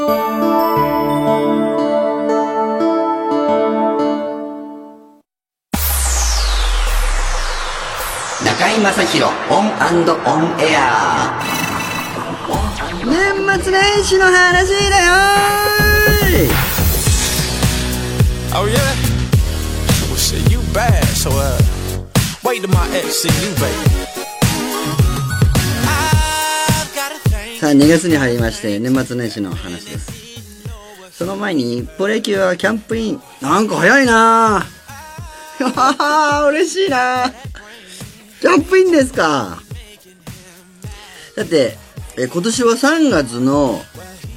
中居正広オンオンエア年末年始の話だよ Oh yeah? Well shit, you bad, so uh wait till my ex see you, baby. さあ2月に入りまして年末年始の話です。その前にプロ野球はキャンプイン。なんか早いな。ぁ 嬉しいな。キャンプインですか。だってえ今年は3月の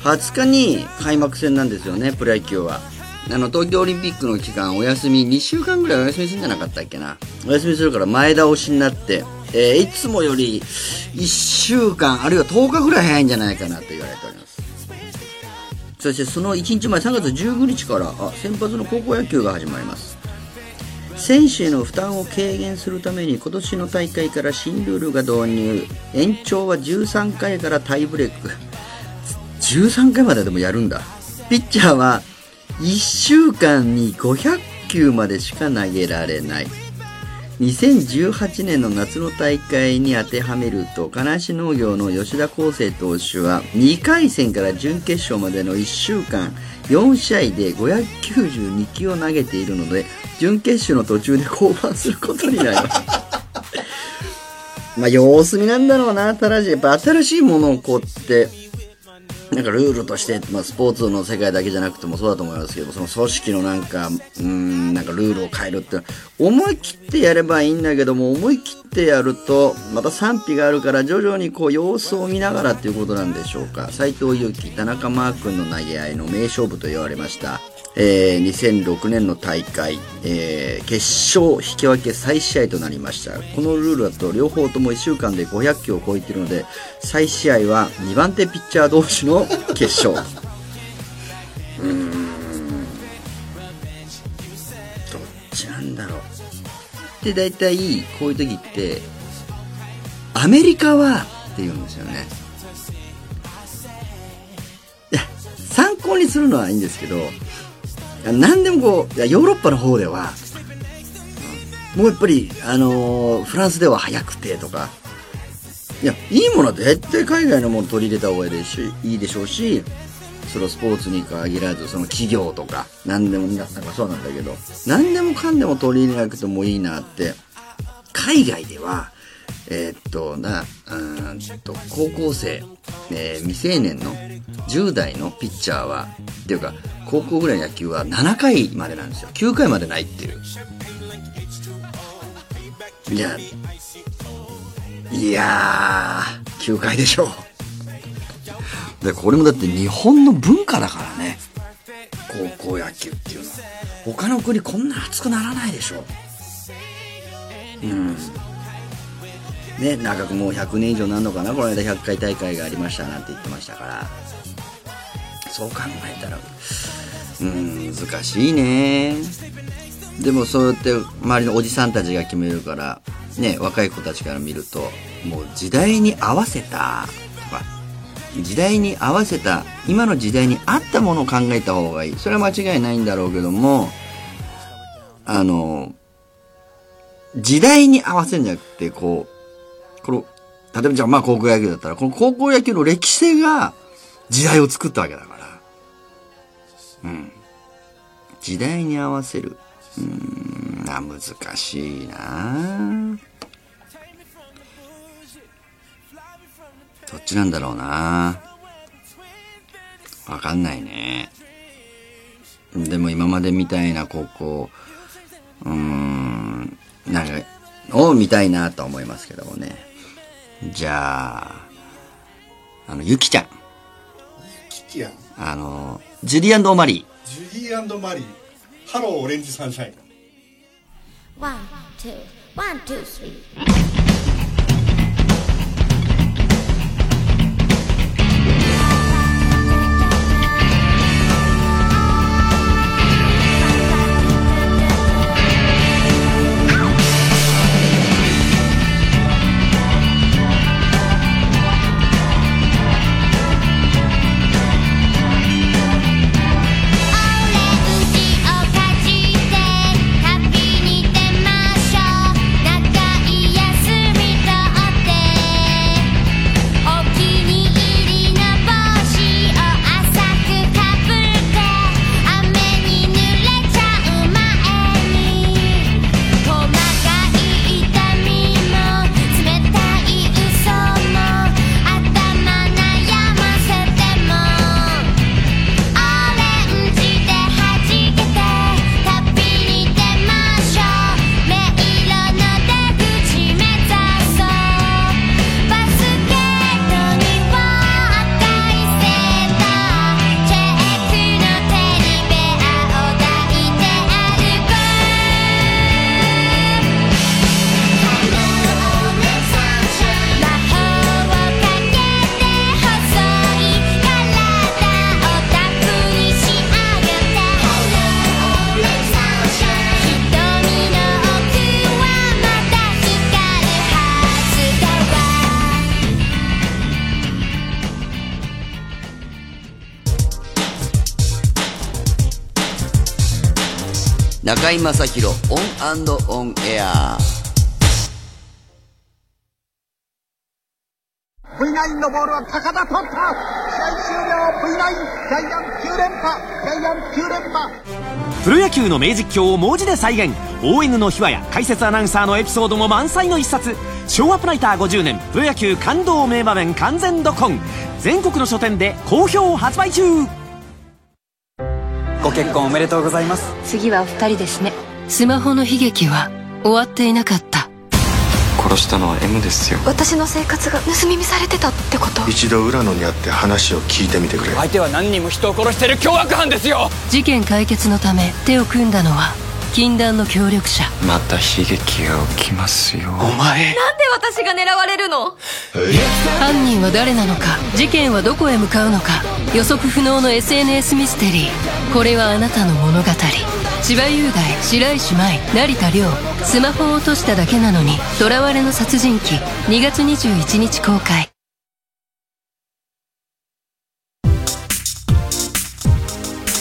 20日に開幕戦なんですよねプロ野球は。あの東京オリンピックの期間お休み2週間ぐらいお休みするんじゃなかったっけな。お休みするから前倒しになって、えーいつもより1週間あるいは10日ぐらい早いんじゃないかなと言われております。そしてその1日前3月19日からあ先発の高校野球が始まります。選手への負担を軽減するために今年の大会から新ルールが導入。延長は13回からタイブレーク。13回まででもやるんだ。ピッチャーは1週間に500球までしか投げられない。2018年の夏の大会に当てはめると金足農業の吉田康生投手は2回戦から準決勝までの1週間4試合で592球を投げているので準決勝の途中で降板することになります。まあ様子見なんだろうなただしやっぱ新しいものをこうって なんかルールとして、まあ、スポーツの世界だけじゃなくてもそうだと思いますけどその組織のなんかうんなんかルールを変えるって思い切ってやればいいんだけども思い切ってやるとまた賛否があるから徐々にこう様子を見ながらっていうことなんでしょうか。斉藤佑樹田中マー君の投げ合いの名勝負と言われました、えー2006年の大会、えー決勝引き分け再試合となりました。このルールだと両方とも1週間で500球を超えているので再試合は2番手ピッチャー同士の決勝。うーん。どっちなんだろう。で大体こういう時ってアメリカはって言うんですよね。いや参考にするのはいいんですけど何でもこうヨーロッパの方ではもうやっぱり、あのーフランスでは早くてとかいやいいものは絶対海外のもの取り入れた方がいいでしいいでしょうしそのスポーツに限らずその企業とか何でもなんかそうなんだけど何でもかんでも取り入れなくてもいいなって海外ではえーっとなうんと高校生、えー未成年の10代のピッチャーはっていうか高校ぐらいの野球は7回までなんですよ。9回までないっていう。いやいやー9回でしょう。でこれもだって日本の文化だからね。高校野球っていうのは。他の国こんな熱くならないでしょう。ん。ね長くもう100年以上なんのかなこの間100回大会がありましたなんて言ってましたから。そう考えたらうん難しいね。でもそうやって周りのおじさんたちが決めるからね若い子たちから見るともう時代に合わせたとか時代に合わせた今の時代に合ったものを考えた方がいい。それは間違いないんだろうけどもあの時代に合わせるんじゃなくてこうこの例えばじゃあまあ高校野球だったらこの高校野球の歴史が時代を作ったわけだから。うん。時代に合わせる。うーんあ難しいな。どっちなんだろうな。わかんないね。でも今までみたいな高校うーんなんかを見たいなと思いますけどもね。じゃああのゆきちゃん。キキアンあの JUDY AND MARY。ジュディマリー。 Hello Orange Sunshine One, two, one, two, three.「中居正広 ON and ON AIR。V9 のボールは高田取った。試合終了 V9 ジャイアンツ9連覇ジャイアンツ9連覇。プロ野球の名実況を文字で再現。ON の秘話や解説アナウンサーのエピソードも満載の一冊。昭和プライター50年プロ野球感動名場面完全ドコン。全国の書店で好評発売中ご結婚おめでとうございます。次はお二人ですね。スマホの悲劇は終わっていなかった。殺したのは M ですよ。私の生活が盗み見されてたってこと？一度浦野に会って話を聞いてみてくれ。相手は何人も人を殺してる凶悪犯ですよ。事件解決のため手を組んだのは禁断の協力者。また悲劇が起きますよ。お前。なんで私が狙われるの？犯人は誰なのか？事件はどこへ向かうのか？予測不能の SNS ミステリー。これはあなたの物語。千葉雄大白石麻衣成田凌。スマホを落としただけなのに囚われの殺人鬼。2月21日公開。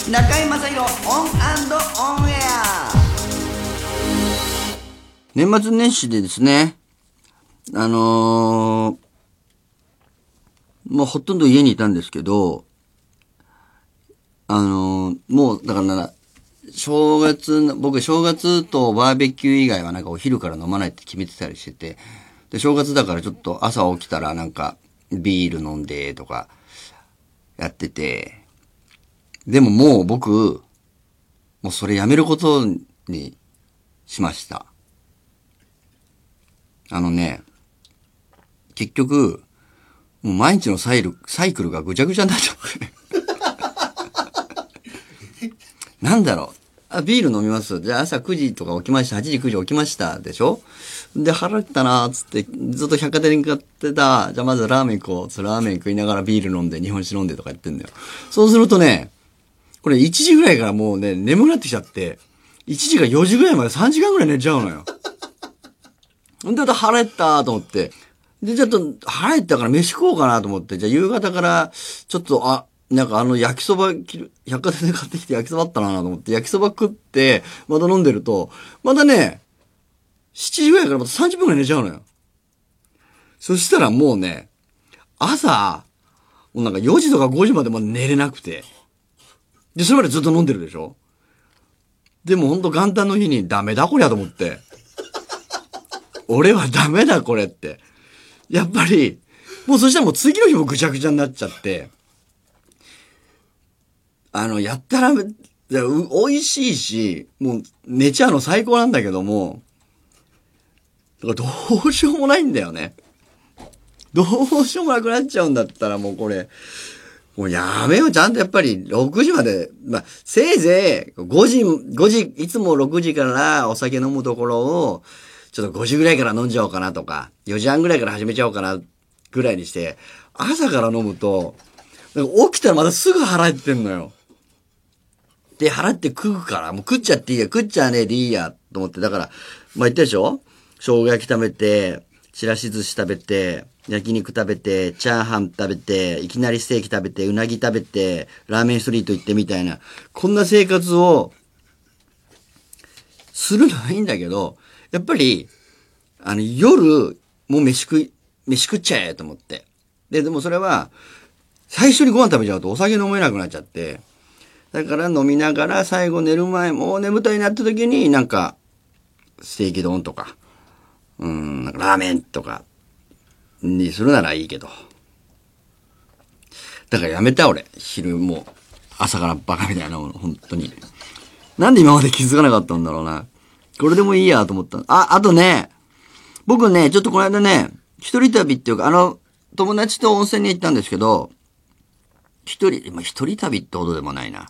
中居正広 ON and ON AIR 年末年始でですね、あのー、もうほとんど家にいたんですけど、あのー、もう、だから、正月、僕正月とバーベキュー以外はなんかお昼から飲まないって決めてたりしてて、で、正月だからちょっと朝起きたらなんかビール飲んでとかやってて、でももう僕、もうそれやめることにしました。あのね、結局、もう毎日のサイル、サイクルがぐちゃぐちゃになっちゃって。なんだろう。あ、ビール飲みます。じゃあ朝9時とか起きました。8時9時起きました。でしょ？で、腹減ったなーつって、ずっと百貨店に買ってた。じゃあまずラーメン行こう。つってラーメン食いながらビール飲んで、日本酒飲んでとかやってんだよ。そうするとね、これ1時ぐらいからもうね、眠くなってきちゃって、1時が4時ぐらいまで3時間ぐらい寝ちゃうのよ。んで、腹減ったと思って。で、ちょっと腹減ったから飯食おうかなと思って、じゃあ夕方から、ちょっと、あ、なんかあの焼きそば切る、百貨店で買ってきて焼きそばあったなと思って、焼きそば食って、また飲んでると、またね、7時ぐらいからまた30分ぐらい寝ちゃうのよ。そしたらもうね、朝、もうなんか4時とか5時までまで寝れなくて。で、それまでずっと飲んでるでしょでもほんと元旦の日にダメだこりゃと思って。俺はダメだこれって。やっぱり、もうそしたらもう次の日もぐちゃぐちゃになっちゃって。あの、やったら、美味しいし、もう寝ちゃうの最高なんだけども、だからどうしようもないんだよね。どうしようもなくなっちゃうんだったらもうこれ、もうやめよう、ちゃんとやっぱり6時まで、まあ、せいぜい5時、5時、いつも6時からお酒飲むところを、ちょっと5時ぐらいから飲んじゃおうかなとか、4時半ぐらいから始めちゃおうかな、ぐらいにして、朝から飲むと、なんか起きたらまたすぐ腹減ってんのよ。で、腹って食うから、もう食っちゃっていいや、食っちゃねえでいいや、と思って、だから、まあ言ったでしょ？生姜焼き食べて、ちらし寿司食べて、焼肉食べて、チャーハン食べて、いきなりステーキ食べて、うなぎ食べて、ラーメンストリート行ってみたいな、こんな生活を、するのはいいんだけど、やっぱり、あの、夜、もう飯食い、飯食っちゃえと思って。で、でもそれは、最初にご飯食べちゃうとお酒飲めなくなっちゃって、だから飲みながら最後寝る前、もう眠たいなった時になんか、ステーキ丼とか、うん、なんかラーメンとか、にするならいいけど。だからやめた俺。昼も、朝からバカみたいなもの、本当に。なんで今まで気づかなかったんだろうな。これでもいいやと思った。あ、あとね、僕ね、ちょっとこの間ね、一人旅っていうか、あの、友達と温泉に行ったんですけど、一人、まあ、一人旅ってほどでもないな。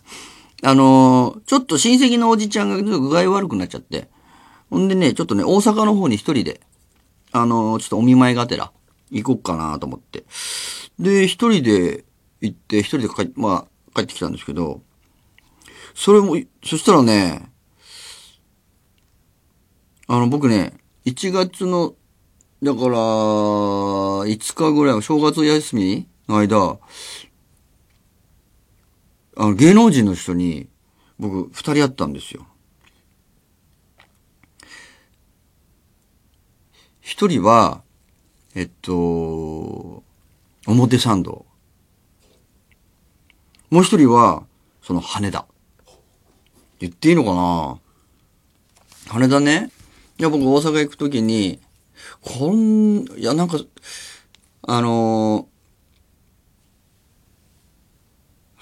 あのーちょっと親戚のおじちゃんがちょっと具合悪くなっちゃって。ほんでね、ちょっとね、大阪の方に一人で、あのーちょっとお見舞いがてら、行こっかなと思って。で、一人で行って、一人で帰っ、まあ、帰ってきたんですけど、それも、そしたらね、あの、僕ね、1月の、だから、5日ぐらい、正月休みの間、あの、芸能人の人に、僕、二人会ったんですよ。一人は、えっと、表参道。もう一人は、その羽田。言っていいのかな？羽田ね、いや、僕大阪行くときに、こん、いや、なんか、あのー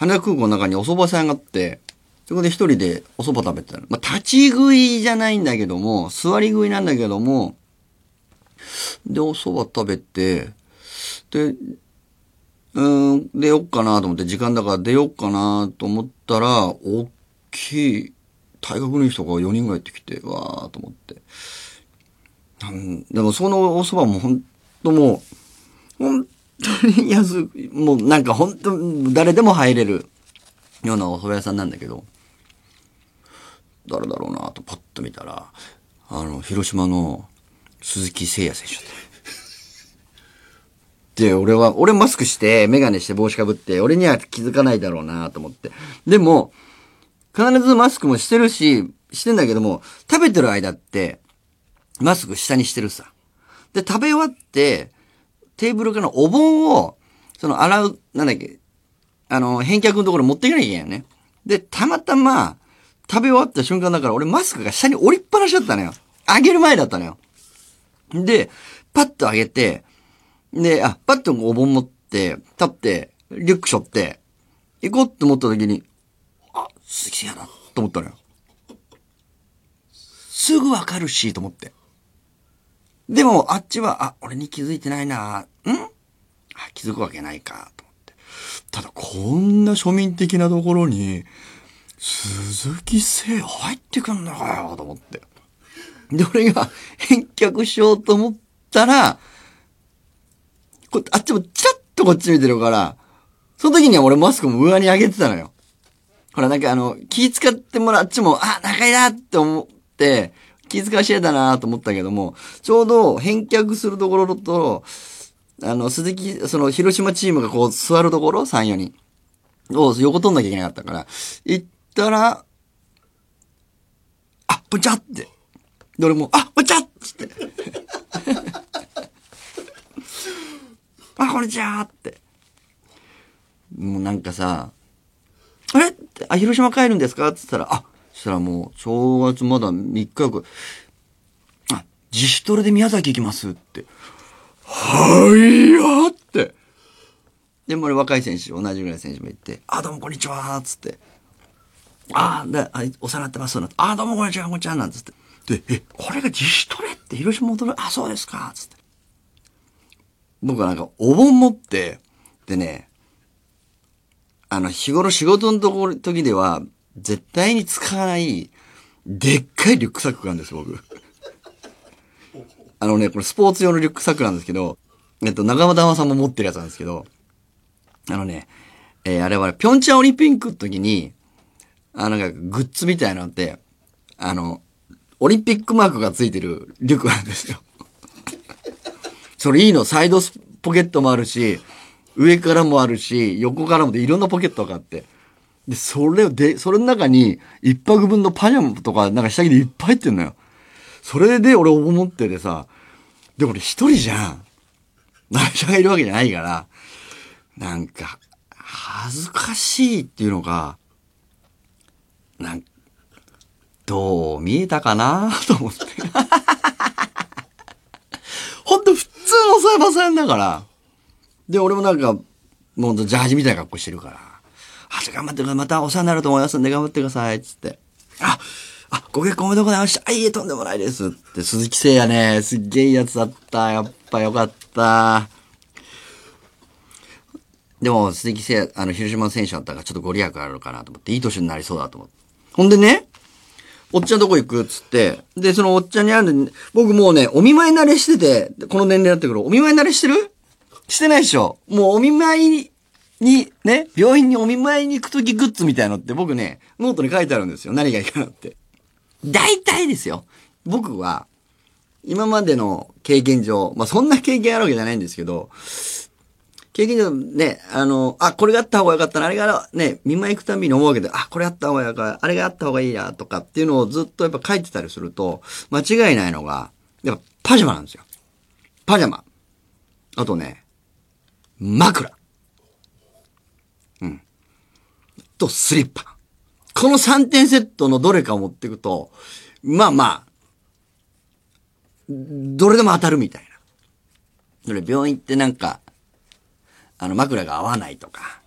羽田空港の中にお蕎麦屋さんがあって、そこで一人でお蕎麦食べてたの。まあ、立ち食いじゃないんだけども、座り食いなんだけども、で、お蕎麦食べて、で、うん、出よっかなと思って、時間だから出よっかなと思ったら、大きい、体格のいい人が4人ぐらいやってきて、わーと思って。うんでもそのお蕎麦も本当もう、本当に安く、もうなんか本当誰でも入れるようなお蕎麦屋さんなんだけど、誰だろうなとパッと見たら、あの、広島の鈴木誠也選手だった。で、俺は、俺マスクして、メガネして帽子かぶって、俺には気づかないだろうなと思って。でも、必ずマスクもしてるし、してんだけども、食べてる間って、マスク下にしてるさ。で、食べ終わって、テーブルからお盆を、その洗う、なんだっけ、あの、返却のところ持っていかなきゃいけないよね。で、たまたま、食べ終わった瞬間だから、俺マスクが下に折りっぱなしだったのよ。あげる前だったのよ。で、パッと上げて、で、あ、パッとお盆持って、立って、リュック背負って、行こうって思った時に、あ、鈴木やだと思ったのよ。すぐわかるし、と思って。でも、あっちは、あ、俺に気づいてないな、ん？あ、気づくわけないか、と思って。ただ、こんな庶民的なところに、鈴木誠入ってくんのかよ、と思って。で、俺が返却しようと思ったら、こあっちもチラッとこっち見てるから、その時には俺マスクも上に上げてたのよ。ほら、なんかあの、気使ってもらっちも、あ、中井だって思って、気遣わしえだなと思ったけども、ちょうど返却するところと、あの、鈴木、その、広島チームがこう座るところ、3、4人。を横取んなきゃいけなかったから、行ったら、あ、ぶちゃって。で、俺も、あ、ぶちゃっつって。あ、こんにちはって。もうなんかさ、あれあ、広島帰るんですか？って言ったら、あ、そしたらもう、正月まだ3日よあ、自主トレで宮崎行きますって。はいやって。でも俺若い選手、同じぐらいの選手もいて、あ、どうもこんにちはっつって。あ、で、あ、お世話になってます。あ、どうもこんにちは、こんにちは、なんつって。で、え、これが自主トレって広島戻る？あ、そうですかつって。僕はなんか、お盆持って、でね、あの、日頃仕事のところ、時では、絶対に使わない、でっかいリュックサックがあるんです、僕。あのね、これスポーツ用のリュックサックなんですけど、えっと、長間玉さんも持ってるやつなんですけど、あのね、えーあれは、ピョンチャンオリンピックの時に、あの、なんか、グッズみたいなのって、あの、オリンピックマークがついてるリュックなんですよ。それいいの、サイドポケットもあるし、上からもあるし、横からもでいろんなポケットがあって。で、それを、で、それの中に、一泊分のパジャマとか、なんか下着でいっぱい入ってんのよ。それで俺思っててさ、で、俺一人じゃん。内緒がいるわけじゃないから、なんか、恥ずかしいっていうのが、なんどう見えたかな？と思って。ほんと普通のサイバーさんだから。で、俺もなんか、もうジャージみたいな格好してるから。あ、じゃあ頑張ってください。またお世話になると思いますんで頑張ってください。つって。あ、あ、ご結婚おめでとうございました。あ、いいえ、とんでもないです。って、鈴木誠也ね、すっげえいいやつだった。やっぱよかった。でも、鈴木誠也、あの、広島の選手だったからちょっとご利益あるかなと思って、いい年になりそうだと思って。ほんでね、おっちゃんどこ行くっつって、で、そのおっちゃんにあるんで、僕もうね、お見舞い慣れしてて、この年齢になってくる。お見舞い慣れしてる？してないでしょもうお見舞いに、ね、病院にお見舞いに行くときグッズみたいのって僕ね、ノートに書いてあるんですよ。何がいいかなって。大体ですよ。僕は、今までの経験上、まあ、そんな経験あるわけじゃないんですけど、経験上ね、あの、あ、これがあった方がよかったな、あれがね、見舞い行くたびに思うわけで、あ、これあった方がいいから、あれがあった方がいいや、とかっていうのをずっとやっぱ書いてたりすると、間違いないのが、やっぱパジャマなんですよ。パジャマ。あとね、枕。うん。と、スリッパ。この3点セットのどれかを持っていくと、まあまあ、どれでも当たるみたいな。それ病院ってなんか、あの枕が合わないとか。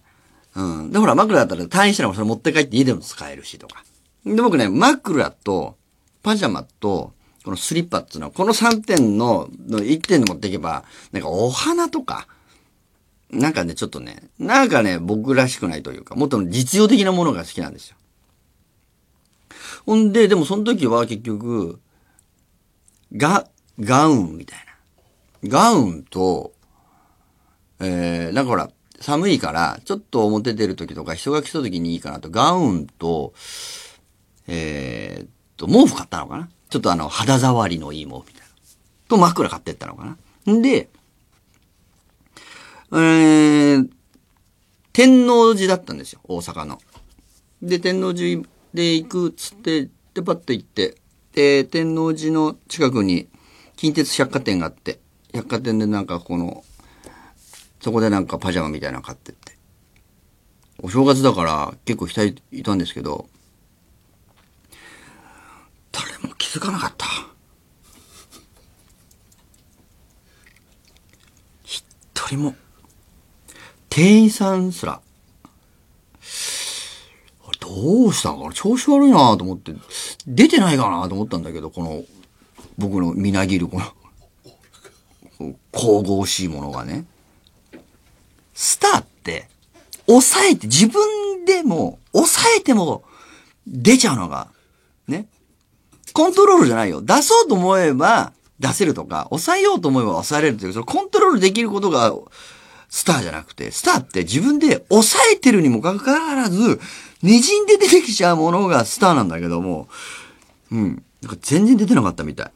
うん。で、ほら枕だったら退院したらそれ持って帰って家でも使えるしとか。で、僕ね、枕と、パジャマと、このスリッパっていうのは、この3点の、の1点で持っていけば、なんかお花とか、なんかね、ちょっとね、なんかね、僕らしくないというか、もっと実用的なものが好きなんですよ。ほんで、でもその時は結局、が、ガウンみたいな。ガウンと、えー、なんかほら、寒いから、ちょっと表出る時とか人が来た時にいいかなと、ガウンと、えー、っと、毛布買ったのかなちょっとあの、肌触りのいい毛布みたいな。と枕買ってったのかな。んで、えー、天王寺だったんですよ、大阪の。で、天王寺で行くっつって、で、パッと行って、で、天王寺の近くに近鉄百貨店があって、百貨店でなんかこの、そこでなんかパジャマみたいなの買ってって。お正月だから結構人いたんですけど、誰も気づかなかった。一人も。店員さんすら、どうしたんかな？調子悪いなと思って、出てないかなと思ったんだけど、この、僕のみなぎるこの、神々しいものがね。スターって、抑えて、自分でも、抑えても、出ちゃうのが、ね。コントロールじゃないよ。出そうと思えば、出せるとか、抑えようと思えば抑えれるという、そのコントロールできることが、スターじゃなくて、スターって自分で抑えてるにもかかわらず、滲んで出てきちゃうものがスターなんだけども、うん。なんか全然出てなかったみた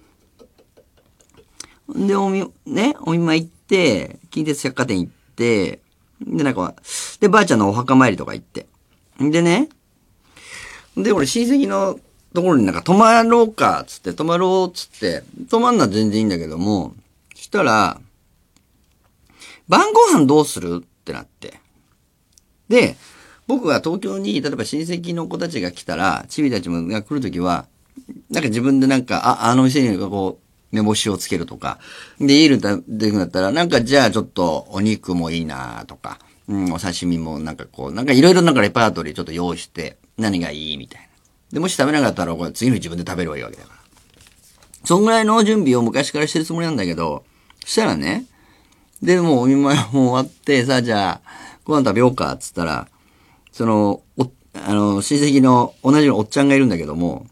い。で、おみ、ね、お見舞い行って、近鉄百貨店行って、で、なんか、で、ばあちゃんのお墓参りとか行って。でね、で、俺親戚のところになんか泊まろうか、つって、泊まろう、つって、泊まんのは全然いいんだけども、したら、晩ご飯どうする？ってなって。で、僕が東京に、例えば親戚の子たちが来たら、チビたちもが来るときは、なんか自分でなんか、あ、あの店にこう、目星をつけるとか。で、家で出てくんだったら、なんかじゃあちょっとお肉もいいなとか、うん、お刺身もなんかこう、なんかいろいろなんかレパートリーちょっと用意して、何がいいみたいな。で、もし食べなかったら、これ次の日自分で食べればいいわけだから。そんぐらいの準備を昔からしてるつもりなんだけど、そしたらね、で、もうお見舞いも終わって、さあじゃあ、ご飯食べようか、っつったら、その、お、あの、親戚の同じようなおっちゃんがいるんだけども、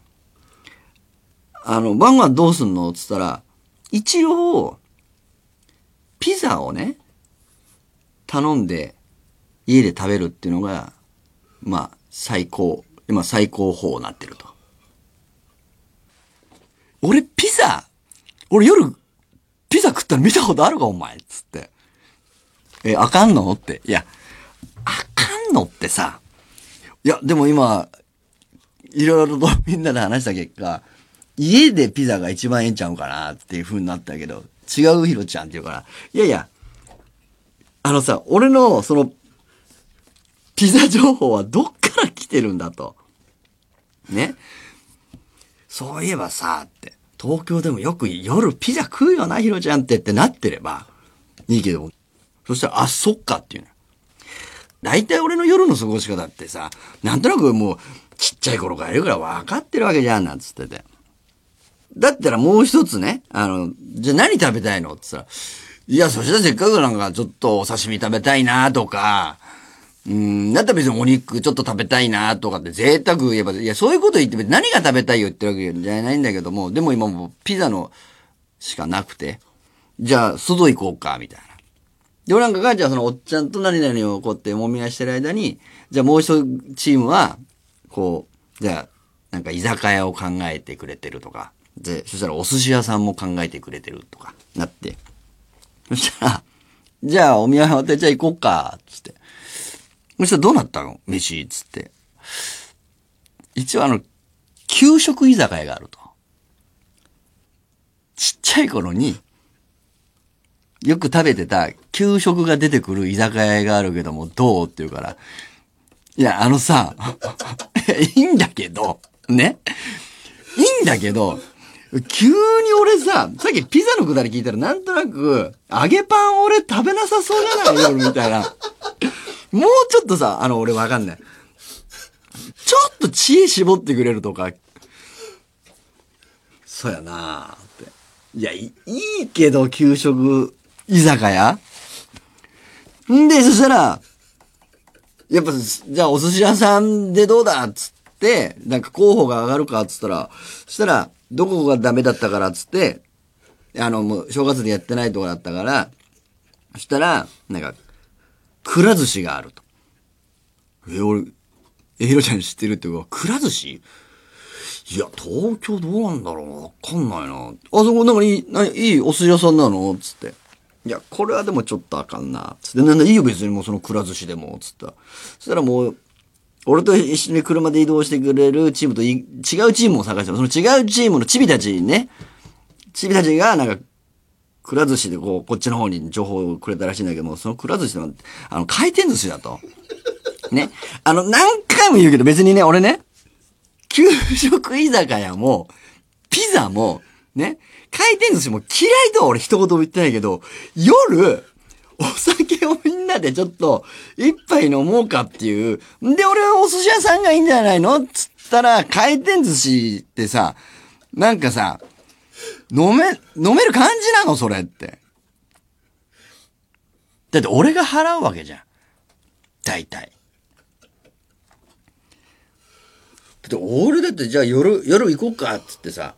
あの、晩ご飯どうすんの？っつったら、一応、ピザをね、頼んで、家で食べるっていうのが、まあ、最高、今最高峰になってると。俺、ピザ、俺夜、ピザ食ったの見たことあるかお前つって。え、あかんのって。いや、あかんのってさ、いや、でも今、いろいろと みんなで話した結果、家でピザが一番ええんちゃうかなっていう風になったけど、違うヒロちゃんって言うから、いやいや、あのさ、俺のその、ピザ情報はどっから来てるんだと。ね。そういえばさ、って、東京でもよく夜ピザ食うよな、ヒロちゃんってってなってれば、いいけど、そしたら、あ、そっかっていうの。大体俺の夜の過ごし方ってさ、なんとなくもう、ちっちゃい頃からいるから分かってるわけじゃん、なんつってて。だったらもう一つね、あの、じゃあ何食べたいのって言ったら、いや、そしたらせっかくなんかちょっとお刺身食べたいなとか、うん、だったら別にお肉ちょっと食べたいなとかって贅沢言えば、いや、そういうこと言って別に何が食べたいよってわけじゃないんだけども、でも今もうピザのしかなくて、じゃあ外行こうか、みたいな。で、俺なんかが、じゃあそのおっちゃんと何々をこうってもみ合いしてる間に、じゃあもう一チームは、こう、じゃあ、なんか居酒屋を考えてくれてるとか、で、そしたらお寿司屋さんも考えてくれてるとか、なって。そしたら、じゃあお見合い終わって、じゃあ行こうか、つって。そしたらどうなったの？飯、つって。一応あの、給食居酒屋があると。ちっちゃい頃に、よく食べてた給食が出てくる居酒屋があるけども、どうって言うから。いや、あのさ、いいんだけど、ね？いいんだけど、急に俺さ、さっきピザのくだり聞いたらなんとなく、揚げパン俺食べなさそうじゃない？夜みたいな。もうちょっとさ、あの俺わかんない。ちょっと知恵絞ってくれるとか。そうやなって。いや、いいけど、給食、居酒屋んで、そしたら、やっぱ、じゃあお寿司屋さんでどうだっつって、なんか候補が上がるかっつったら、そしたら、どこがダメだったからっつって、あの、もう正月でやってないとこだったから、そしたら、なんか、くら寿司があると。え、俺、え、ひろちゃん知ってるっていうか、くら寿司？いや、東京どうなんだろうわかんないな。あそこなんかいい、ないいお寿司屋さんなの？つって。いや、これはでもちょっとあかんな。つって、なんだいいよ別にもうそのくら寿司でも。つった。そしたらもう、俺と一緒に車で移動してくれるチームとい違うチームを探してその違うチームのチビたちにね、チビたちがなんか、くら寿司でこう、こっちの方に情報をくれたらしいんだけども、そのくら寿司の、あの、回転寿司だと。ね。あの、何回も言うけど別にね、俺ね、給食居酒屋も、ピザも、ね、回転寿司も嫌いとは俺一言も言ってないけど、夜、お酒をみんなでちょっと、一杯飲もうかっていう。んで、俺はお寿司屋さんがいいんじゃないのつったら、回転寿司ってさ、なんかさ、飲め、飲める感じなの？それって。だって俺が払うわけじゃん。大体。だって俺だってじゃあ夜、夜行こうかっつってさ、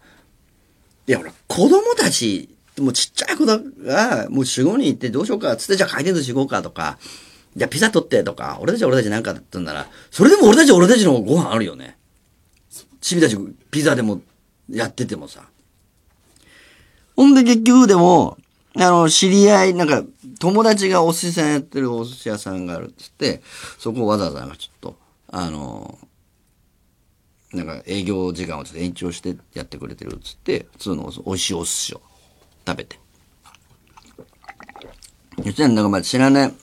いやほら、子供たち、もうちっちゃい子だが、もう4、5人行ってどうしようかっつってじゃあ回転寿司行こうかとか、じゃあピザ取ってとか、俺たち俺たちなんかだったんなら、それでも俺たち俺たちのご飯あるよね。チビたちピザでもやっててもさ。ほんで結局でも、あの、知り合い、なんか、友達がお寿司屋さんやってるお寿司屋さんがあるっつって、そこをわざわざなんかちょっと、あの、なんか営業時間をちょっと延長してやってくれてるっつって、普通の美味しいお寿司を食べて。そしたらなんかまあ知らない、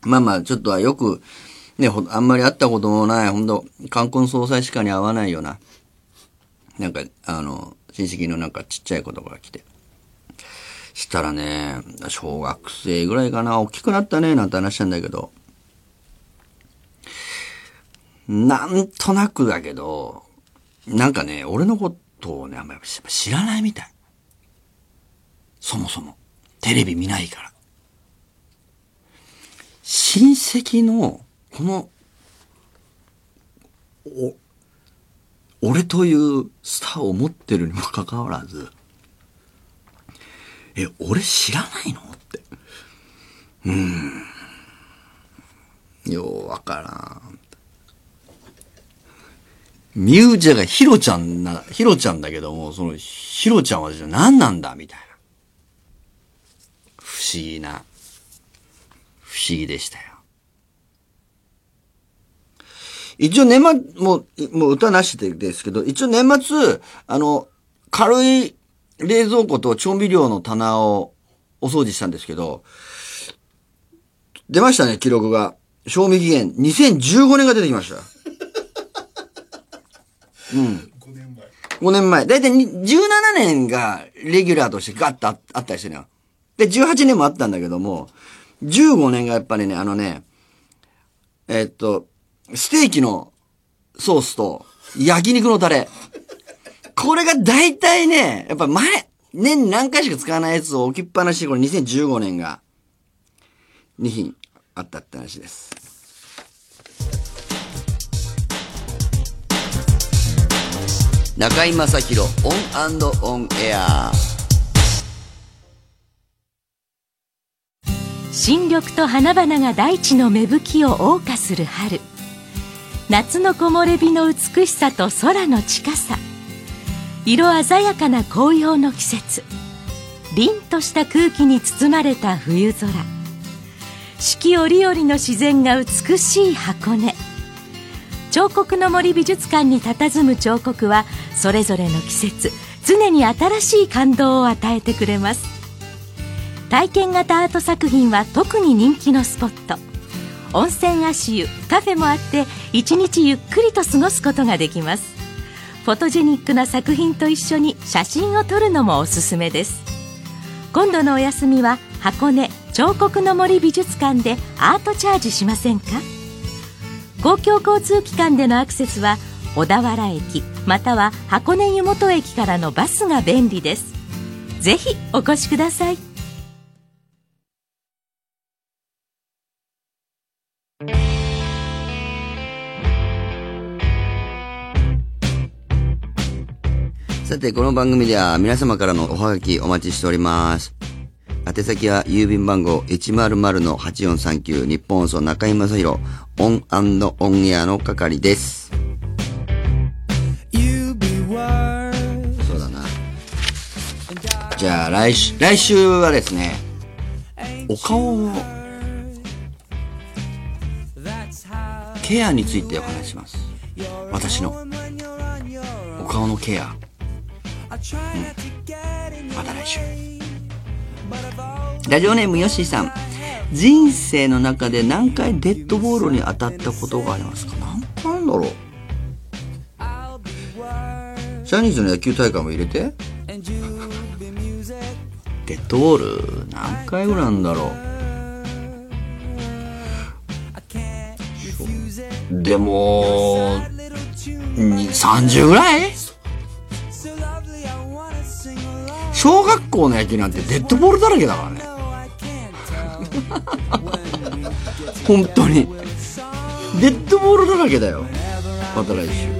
まあまあちょっとはよく、ね、ほあんまり会ったこともない、ほんと、冠婚葬祭しかに会わないような、なんか、あの、親戚のなんかちっちゃい子とかが来て。したらね、小学生ぐらいかな、大きくなったね、なんて話したんだけど、なんとなくだけど、なんかね、俺のことをね、あんまり知らないみたい。そもそも。テレビ見ないから。親戚の、この、お、俺というスターを持ってるにもかかわらず、え、俺知らないの？って。うーん。ようわからん。ミュージャがヒロちゃんな、ヒロちゃんだけども、その、ヒロちゃんはじゃあ何なんだみたいな。不思議な、不思議でしたよ。一応年末、もう、もう歌なしでですけど、一応年末、あの、軽い冷蔵庫と調味料の棚をお掃除したんですけど、出ましたね、記録が。賞味期限、2015年が出てきました。うん。5年前。5年前。だいたい17年がレギュラーとしてガッとあったりしてるのよ。で、18年もあったんだけども、15年がやっぱりね、あのね、えっと、ステーキのソースと焼肉のタレ。これが大体ね、やっぱ前、年に何回しか使わないやつを置きっぱなしで、これ2015年が2品あったって話です。中居正広オンオンエア。新緑と花々が大地の芽吹きを謳歌する春。夏の木漏れ日の美しさと空の近さ。色鮮やかな紅葉の季節。凛とした空気に包まれた冬空。四季折々の自然が美しい箱根。彫刻の森美術館に佇む彫刻はそれぞれの季節常に新しい感動を与えてくれます。体験型アート作品は特に人気のスポット。温泉足湯カフェもあって一日ゆっくりと過ごすことができます。フォトジェニックな作品と一緒に写真を撮るのもおすすめです。今度のお休みは箱根彫刻の森美術館でアートチャージしませんか？公共交通機関でのアクセスは小田原駅または箱根湯本駅からのバスが便利です。ぜひお越しください。さて、この番組では皆様からのおはがきお待ちしております。宛先は郵便番号100-8439ニッポン放送中居正広 ON and ON AIR の係です。そうだな。じゃあ来週、来週はですね、お顔のケアについてお話しします。私のお顔のケア。うん。また来週。ラジオネームヨッシーさん。人生の中で何回デッドボールに当たったことがありますか？何回なんだろうジャニーズの野球大会も入れて？デッドボール？何回ぐらいなんだろう？でも、に30ぐらい？小学校の野球なんてデッドボールだらけだからね。本当に。デッドボールだらけだよ。また来週。